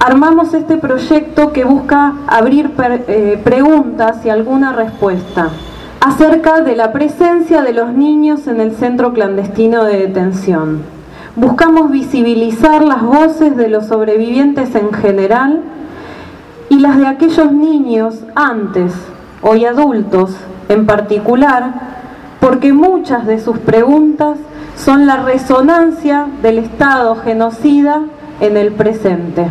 armamos este proyecto que busca abrir eh, preguntas y alguna respuesta acerca de la presencia de los niños en el centro clandestino de detención. Buscamos visibilizar las voces de los sobrevivientes en general y las de aquellos niños antes, hoy adultos en particular, porque muchas de sus preguntas son la resonancia del Estado genocida en el presente.